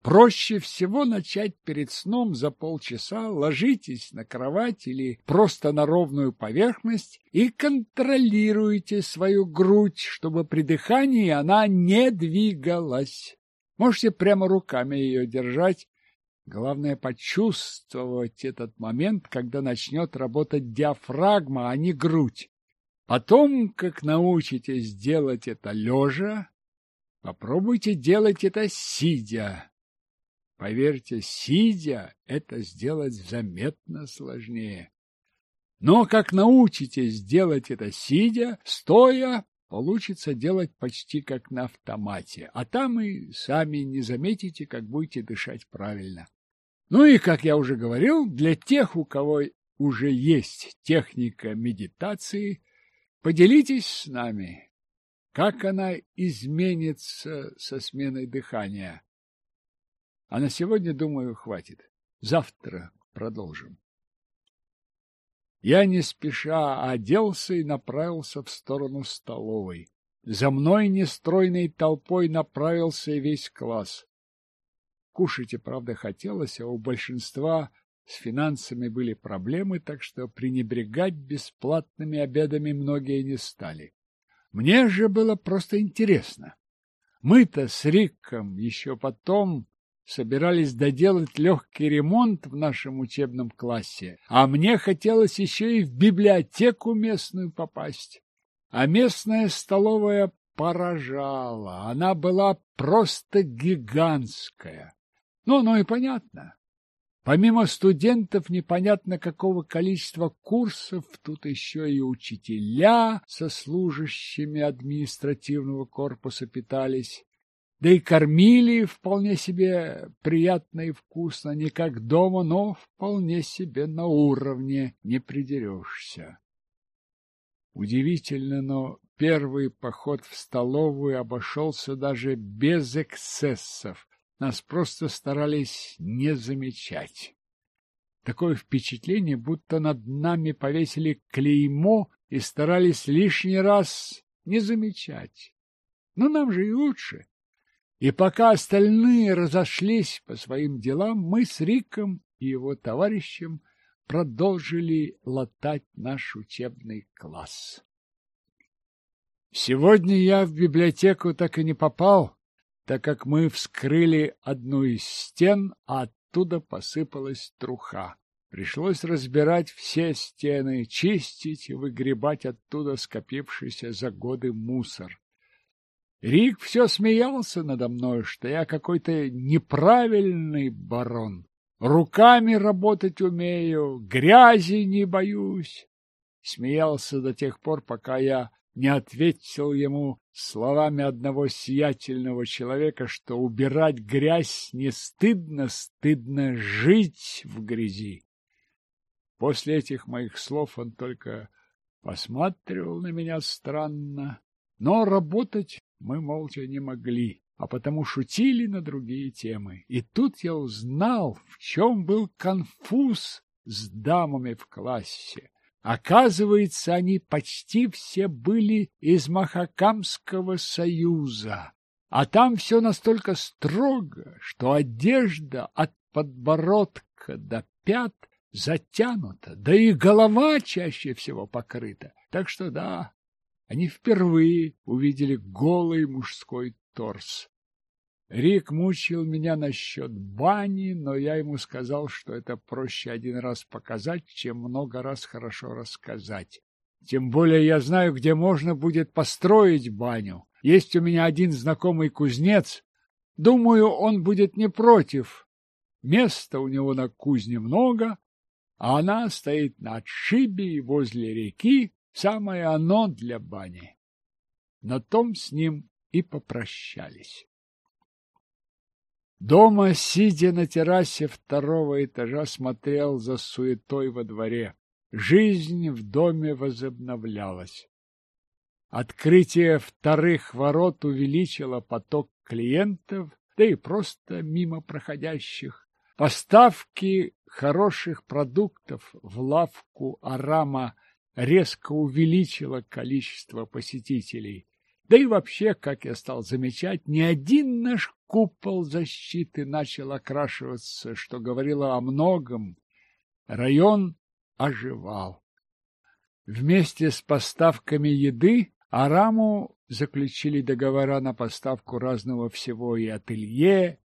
Проще всего начать перед сном за полчаса, ложитесь на кровать или просто на ровную поверхность и контролируйте свою грудь, чтобы при дыхании она не двигалась. Можете прямо руками ее держать, Главное почувствовать этот момент, когда начнет работать диафрагма, а не грудь. Потом, как научитесь делать это лежа, попробуйте делать это сидя. Поверьте, сидя это сделать заметно сложнее. Но как научитесь делать это сидя, стоя, получится делать почти как на автомате, а там и сами не заметите, как будете дышать правильно. Ну и, как я уже говорил, для тех, у кого уже есть техника медитации, поделитесь с нами, как она изменится со сменой дыхания. А на сегодня, думаю, хватит. Завтра продолжим. Я не спеша оделся и направился в сторону столовой. За мной нестройной толпой направился весь класс. Кушать и правда хотелось, а у большинства с финансами были проблемы, так что пренебрегать бесплатными обедами многие не стали. Мне же было просто интересно. Мы-то с Риком еще потом собирались доделать легкий ремонт в нашем учебном классе, а мне хотелось еще и в библиотеку местную попасть. А местная столовая поражала, она была просто гигантская. Ну, ну и понятно. Помимо студентов непонятно какого количества курсов, тут еще и учителя со служащими административного корпуса питались. Да и кормили вполне себе приятно и вкусно, не как дома, но вполне себе на уровне, не придерешься. Удивительно, но первый поход в столовую обошелся даже без эксцессов. Нас просто старались не замечать. Такое впечатление, будто над нами повесили клеймо и старались лишний раз не замечать. Но нам же и лучше. И пока остальные разошлись по своим делам, мы с Риком и его товарищем продолжили латать наш учебный класс. Сегодня я в библиотеку так и не попал, так как мы вскрыли одну из стен, а оттуда посыпалась труха. Пришлось разбирать все стены, чистить и выгребать оттуда скопившийся за годы мусор. Рик все смеялся надо мной, что я какой-то неправильный барон. Руками работать умею, грязи не боюсь. Смеялся до тех пор, пока я не ответил ему словами одного сиятельного человека, что убирать грязь не стыдно, стыдно жить в грязи. После этих моих слов он только посматривал на меня странно, но работать мы молча не могли, а потому шутили на другие темы. И тут я узнал, в чем был конфуз с дамами в классе. Оказывается, они почти все были из Махакамского союза. А там все настолько строго, что одежда от подбородка до пят затянута, да и голова чаще всего покрыта. Так что да, они впервые увидели голый мужской торс. Рик мучил меня насчет бани, но я ему сказал, что это проще один раз показать, чем много раз хорошо рассказать. Тем более я знаю, где можно будет построить баню. Есть у меня один знакомый кузнец. Думаю, он будет не против. Места у него на кузне много, а она стоит на отшибе и возле реки, самое оно для бани. На том с ним и попрощались. Дома, сидя на террасе второго этажа, смотрел за суетой во дворе. Жизнь в доме возобновлялась. Открытие вторых ворот увеличило поток клиентов, да и просто мимо проходящих. Поставки хороших продуктов в лавку Арама резко увеличило количество посетителей. Да и вообще, как я стал замечать, ни один наш купол защиты начал окрашиваться, что говорило о многом. Район оживал. Вместе с поставками еды Араму заключили договора на поставку разного всего и ателье,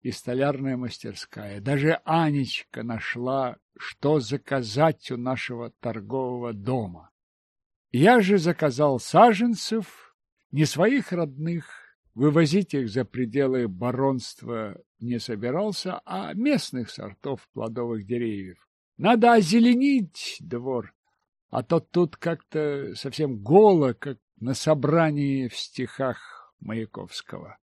и столярная мастерская. Даже Анечка нашла, что заказать у нашего торгового дома. Я же заказал саженцев, не своих родных, вывозить их за пределы баронства не собирался, а местных сортов плодовых деревьев. Надо озеленить двор, а то тут как-то совсем голо, как на собрании в стихах Маяковского.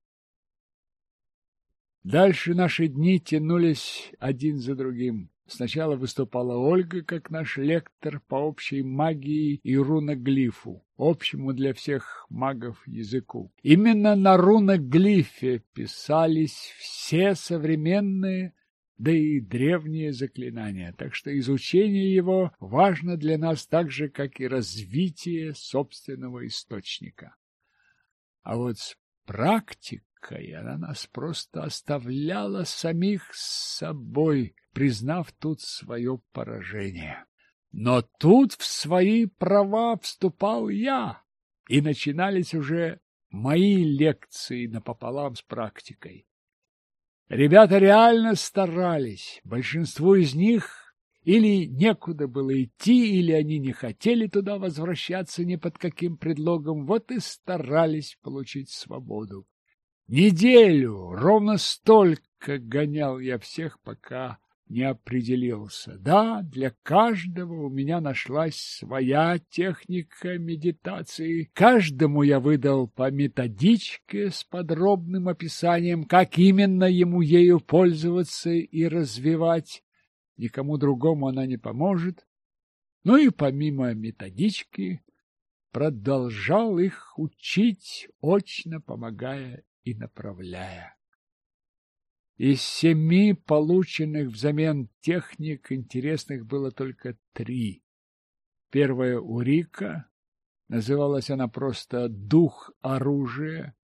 Дальше наши дни тянулись один за другим. Сначала выступала Ольга как наш лектор по общей магии и руноглифу, общему для всех магов языку. Именно на руноглифе писались все современные, да и древние заклинания, так что изучение его важно для нас так же, как и развитие собственного источника. А вот с практикой она нас просто оставляла самих с собой, признав тут свое поражение. Но тут в свои права вступал я, и начинались уже мои лекции напополам с практикой. Ребята реально старались, большинству из них или некуда было идти, или они не хотели туда возвращаться ни под каким предлогом, вот и старались получить свободу. Неделю, ровно столько гонял я всех, пока не определился. Да, для каждого у меня нашлась своя техника медитации. Каждому я выдал по методичке с подробным описанием, как именно ему ею пользоваться и развивать. Никому другому она не поможет. Ну и помимо методички продолжал их учить, очно помогая и направляя. Из семи полученных взамен техник интересных было только три. Первая у Рика, называлась она просто «Дух оружия»,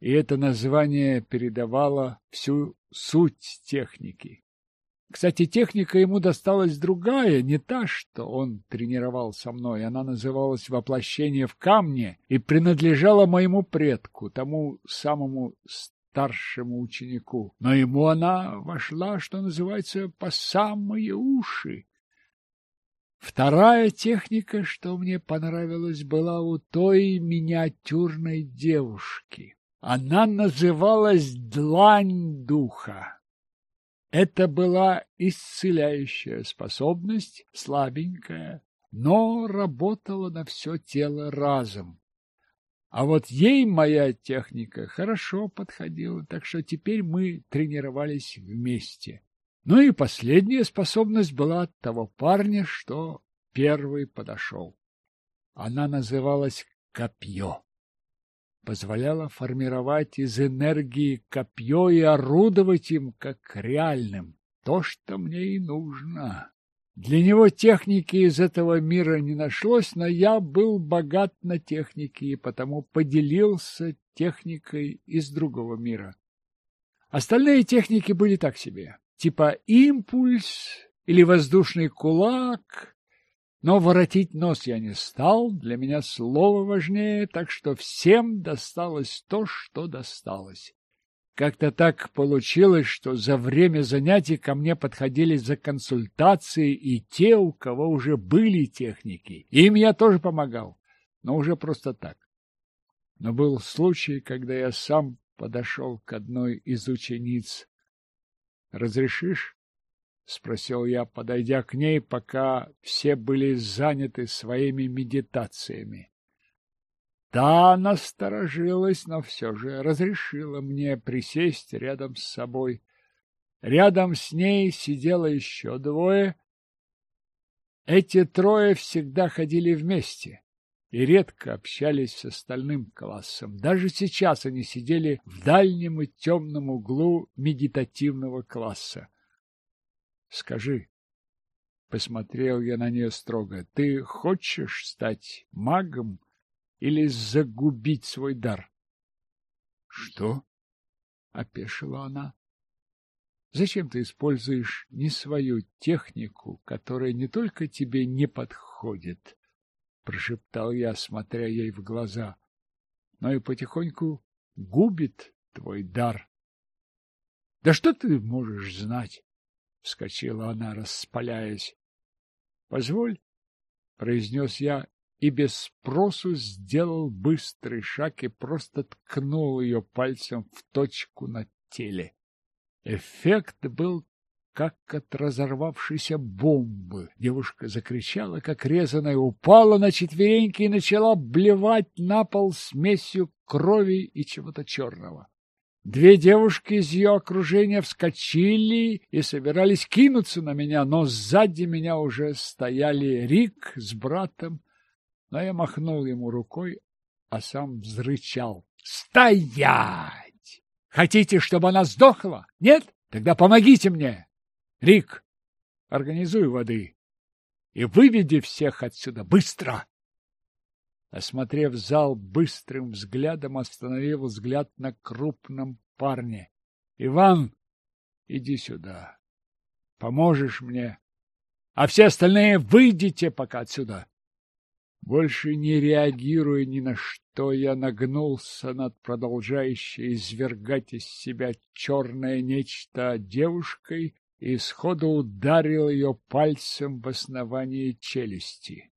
и это название передавало всю суть техники. Кстати, техника ему досталась другая, не та, что он тренировал со мной. Она называлась «Воплощение в камне» и принадлежала моему предку, тому самому старшему ученику. Но ему она вошла, что называется, по самые уши. Вторая техника, что мне понравилась, была у той миниатюрной девушки. Она называлась «Длань духа». Это была исцеляющая способность, слабенькая, но работала на все тело разом. А вот ей моя техника хорошо подходила, так что теперь мы тренировались вместе. Ну и последняя способность была от того парня, что первый подошел. Она называлась «Копье» позволяло формировать из энергии копье и орудовать им как реальным. То, что мне и нужно. Для него техники из этого мира не нашлось, но я был богат на техники и потому поделился техникой из другого мира. Остальные техники были так себе, типа импульс или воздушный кулак, но воротить нос я не стал, для меня слово важнее, так что всем досталось то, что досталось. Как-то так получилось, что за время занятий ко мне подходили за консультацией и те, у кого уже были техники. Им я тоже помогал, но уже просто так. Но был случай, когда я сам подошел к одной из учениц. «Разрешишь?» — спросил я, подойдя к ней, пока все были заняты своими медитациями. Та насторожилась, но все же разрешила мне присесть рядом с собой. Рядом с ней сидело еще двое. Эти трое всегда ходили вместе и редко общались с остальным классом. Даже сейчас они сидели в дальнем и темном углу медитативного класса. Скажи, посмотрел я на нее строго, ты хочешь стать магом или загубить свой дар? Что? опешила она. Зачем ты используешь не свою технику, которая не только тебе не подходит, прошептал я, смотря ей в глаза, но и потихоньку губит твой дар. Да что ты можешь знать? — вскочила она, распаляясь. — Позволь, — произнес я и без спросу сделал быстрый шаг и просто ткнул ее пальцем в точку на теле. Эффект был как от разорвавшейся бомбы. Девушка закричала, как резаная, упала на четвереньки и начала блевать на пол смесью крови и чего-то черного. Две девушки из ее окружения вскочили и собирались кинуться на меня, но сзади меня уже стояли Рик с братом, но я махнул ему рукой, а сам взрычал. «Стоять! Хотите, чтобы она сдохла? Нет? Тогда помогите мне! Рик, организуй воды и выведи всех отсюда быстро!» Осмотрев зал быстрым взглядом, остановил взгляд на крупном парне. — Иван, иди сюда. Поможешь мне. А все остальные выйдите пока отсюда. Больше не реагируя ни на что, я нагнулся над продолжающей извергать из себя черное нечто девушкой и сходу ударил ее пальцем в основание челюсти.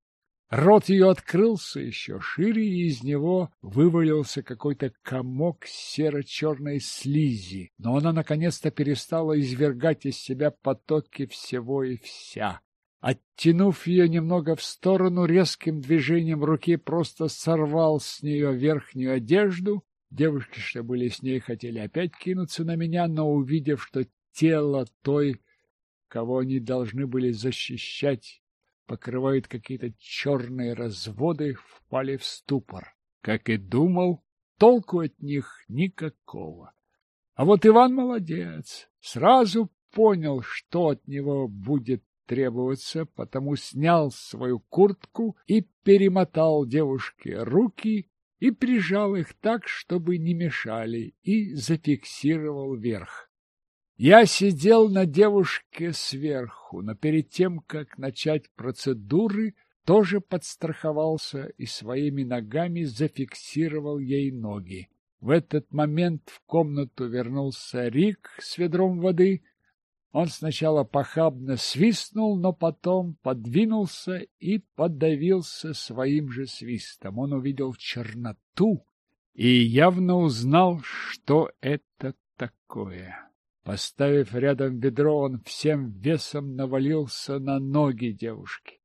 Рот ее открылся еще шире, и из него вывалился какой-то комок серо-черной слизи, но она наконец-то перестала извергать из себя потоки всего и вся. Оттянув ее немного в сторону, резким движением руки просто сорвал с нее верхнюю одежду. Девушки, что были с ней, хотели опять кинуться на меня, но, увидев, что тело той, кого они должны были защищать, покрывают какие-то черные разводы, впали в ступор. Как и думал, толку от них никакого. А вот Иван молодец, сразу понял, что от него будет требоваться, потому снял свою куртку и перемотал девушке руки и прижал их так, чтобы не мешали, и зафиксировал верх. Я сидел на девушке сверху, но перед тем, как начать процедуры, тоже подстраховался и своими ногами зафиксировал ей ноги. В этот момент в комнату вернулся Рик с ведром воды. Он сначала похабно свистнул, но потом подвинулся и подавился своим же свистом. Он увидел черноту и явно узнал, что это такое. Поставив рядом ведро, он всем весом навалился на ноги девушки.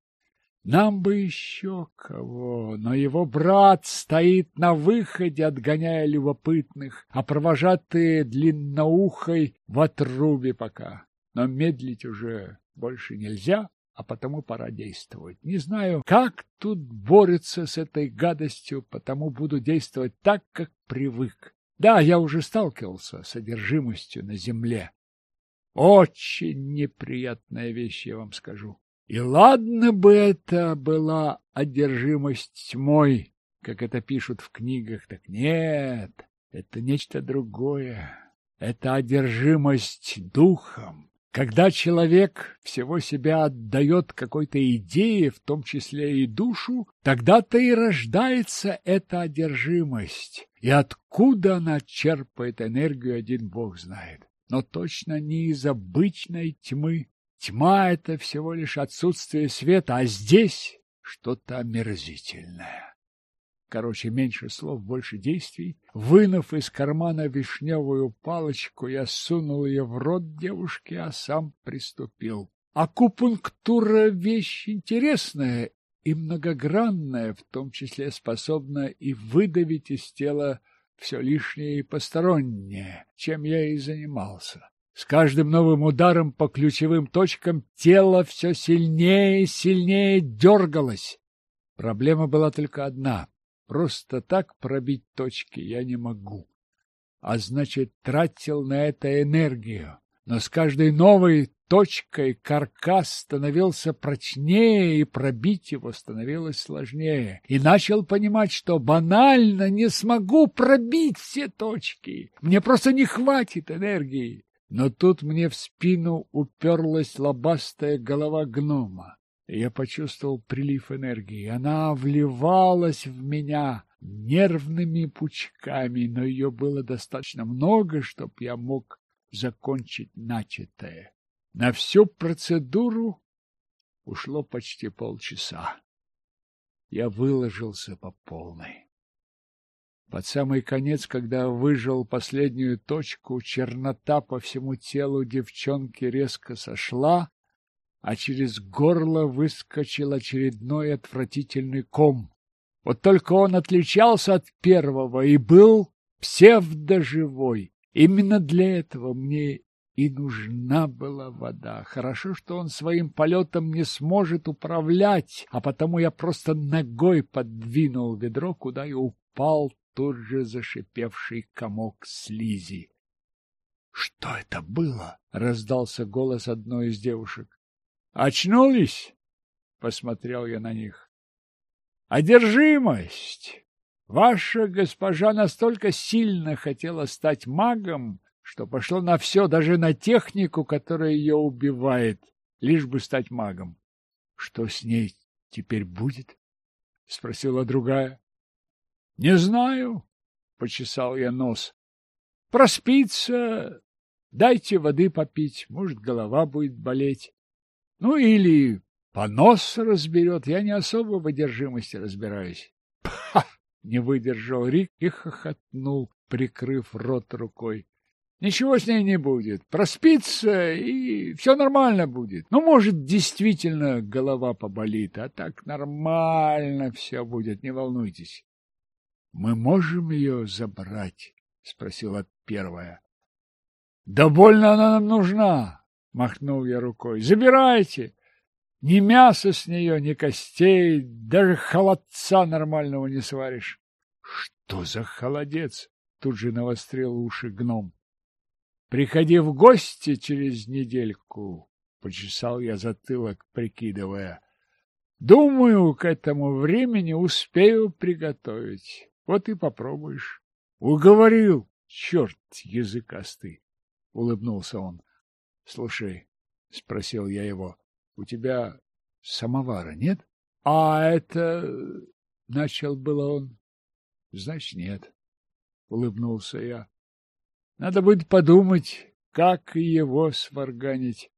Нам бы еще кого, но его брат стоит на выходе, отгоняя любопытных, а провожатые длинноухой в отрубе пока. Но медлить уже больше нельзя, а потому пора действовать. Не знаю, как тут борется с этой гадостью, потому буду действовать так, как привык. Да, я уже сталкивался с одержимостью на земле. Очень неприятная вещь, я вам скажу. И ладно бы это была одержимость тьмой, как это пишут в книгах, так нет, это нечто другое. Это одержимость духом. Когда человек всего себя отдает какой-то идее, в том числе и душу, тогда-то и рождается эта одержимость. И откуда она черпает энергию, один Бог знает. Но точно не из обычной тьмы. Тьма — это всего лишь отсутствие света, а здесь что-то омерзительное. Короче, меньше слов, больше действий. Вынув из кармана вишневую палочку, я сунул ее в рот девушки, а сам приступил. Акупунктура — вещь интересная и многогранная, в том числе способна и выдавить из тела все лишнее и постороннее, чем я и занимался. С каждым новым ударом по ключевым точкам тело все сильнее и сильнее дергалось. Проблема была только одна Просто так пробить точки я не могу. А значит, тратил на это энергию. Но с каждой новой точкой каркас становился прочнее, и пробить его становилось сложнее. И начал понимать, что банально не смогу пробить все точки. Мне просто не хватит энергии. Но тут мне в спину уперлась лобастая голова гнома. Я почувствовал прилив энергии. Она вливалась в меня нервными пучками, но ее было достаточно много, чтобы я мог закончить начатое. На всю процедуру ушло почти полчаса. Я выложился по полной. Под самый конец, когда выжил последнюю точку, чернота по всему телу девчонки резко сошла, а через горло выскочил очередной отвратительный ком. Вот только он отличался от первого и был псевдоживой. Именно для этого мне и нужна была вода. Хорошо, что он своим полетом не сможет управлять, а потому я просто ногой подвинул ведро, куда и упал тут же зашипевший комок слизи. — Что это было? — раздался голос одной из девушек. Очнулись? Посмотрел я на них. Одержимость! Ваша госпожа настолько сильно хотела стать магом, что пошло на все, даже на технику, которая ее убивает, лишь бы стать магом. Что с ней теперь будет? — спросила другая. — Не знаю, — почесал я нос. — Проспится, дайте воды попить, может, голова будет болеть. Ну, или понос разберет. Я не особо в одержимости разбираюсь. Ха! Не выдержал Рик и хохотнул, прикрыв рот рукой. Ничего с ней не будет. Проспится, и все нормально будет. Ну, может, действительно голова поболит, а так нормально все будет, не волнуйтесь. — Мы можем ее забрать? — спросила первая. — Да она нам нужна. Махнул я рукой. Забирайте. Ни мяса с нее, ни костей, даже холодца нормального не сваришь. Что за холодец? Тут же навострил уши гном. Приходи в гости через недельку, почесал я затылок, прикидывая. Думаю, к этому времени успею приготовить. Вот и попробуешь. Уговорил, черт языкастый, улыбнулся он. Слушай, спросил я его, у тебя самовара нет? А это... Начал было он. Значит, нет. Улыбнулся я. Надо будет подумать, как его сварганить.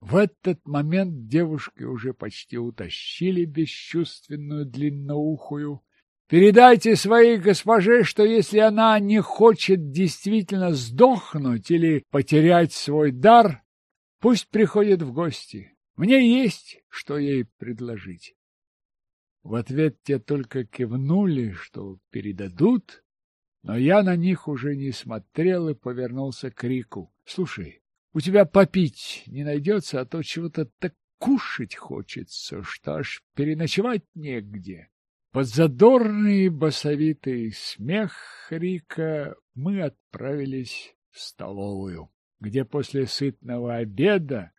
В этот момент девушки уже почти утащили бесчувственную длинноухую. Передайте своей госпоже, что если она не хочет действительно сдохнуть или потерять свой дар, пусть приходит в гости. Мне есть, что ей предложить. В ответ те только кивнули, что передадут, но я на них уже не смотрел и повернулся к Рику. — Слушай, у тебя попить не найдется, а то чего-то так кушать хочется, что аж переночевать негде. Под задорный басовитый смех Рика мы отправились в столовую, где после сытного обеда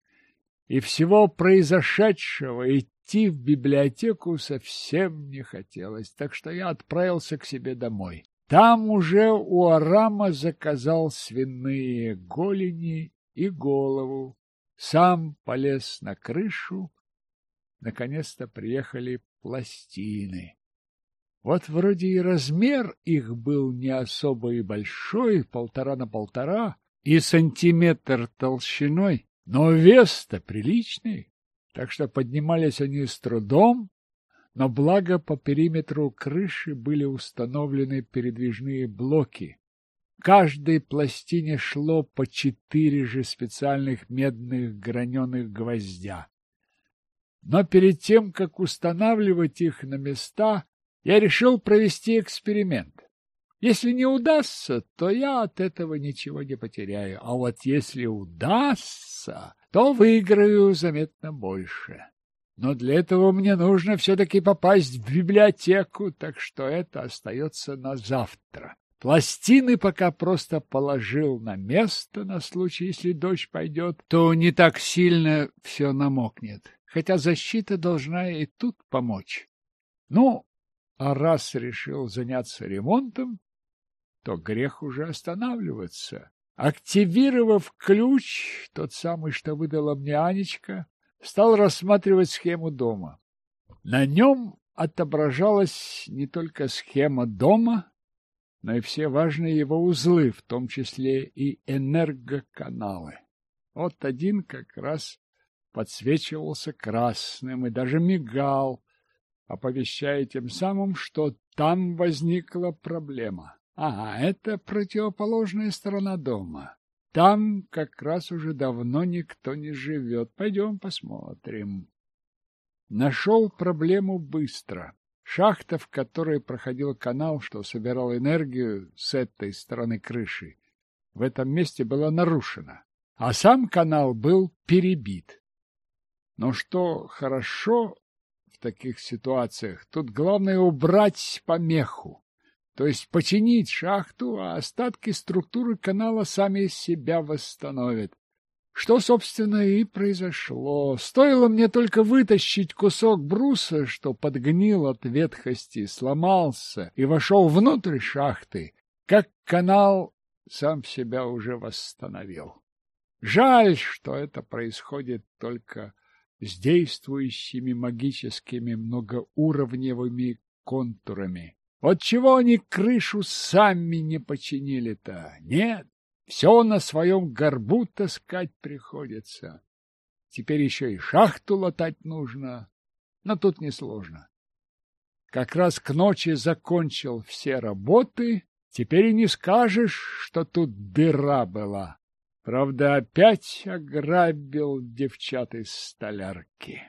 и всего произошедшего идти в библиотеку совсем не хотелось, так что я отправился к себе домой. Там уже у Арама заказал свиные голени и голову, сам полез на крышу. Наконец-то приехали пластины. Вот вроде и размер их был не особо и большой, полтора на полтора, и сантиметр толщиной, но вес-то приличный, так что поднимались они с трудом, но благо по периметру крыши были установлены передвижные блоки. Каждой пластине шло по четыре же специальных медных граненых гвоздя. Но перед тем, как устанавливать их на места, я решил провести эксперимент. Если не удастся, то я от этого ничего не потеряю, а вот если удастся, то выиграю заметно больше. Но для этого мне нужно все-таки попасть в библиотеку, так что это остается на завтра. Пластины пока просто положил на место на случай, если дождь пойдет, то не так сильно все намокнет, хотя защита должна и тут помочь. Ну, а раз решил заняться ремонтом, то грех уже останавливаться. Активировав ключ, тот самый, что выдала мне Анечка, стал рассматривать схему дома. На нем отображалась не только схема дома, но и все важные его узлы, в том числе и энергоканалы. Вот один как раз подсвечивался красным и даже мигал, оповещая тем самым, что там возникла проблема. Ага, это противоположная сторона дома. Там как раз уже давно никто не живет. Пойдем посмотрим. Нашел проблему быстро. Шахта, в которой проходил канал, что собирал энергию с этой стороны крыши, в этом месте была нарушена, а сам канал был перебит. Но что хорошо в таких ситуациях, тут главное убрать помеху то есть починить шахту, а остатки структуры канала сами себя восстановят. Что, собственно, и произошло. Стоило мне только вытащить кусок бруса, что подгнил от ветхости, сломался и вошел внутрь шахты, как канал сам себя уже восстановил. Жаль, что это происходит только с действующими магическими многоуровневыми контурами. Вот чего они крышу сами не починили-то? Нет, все на своем горбу таскать приходится. Теперь еще и шахту латать нужно, но тут несложно. Как раз к ночи закончил все работы, теперь и не скажешь, что тут дыра была. Правда, опять ограбил девчат из столярки.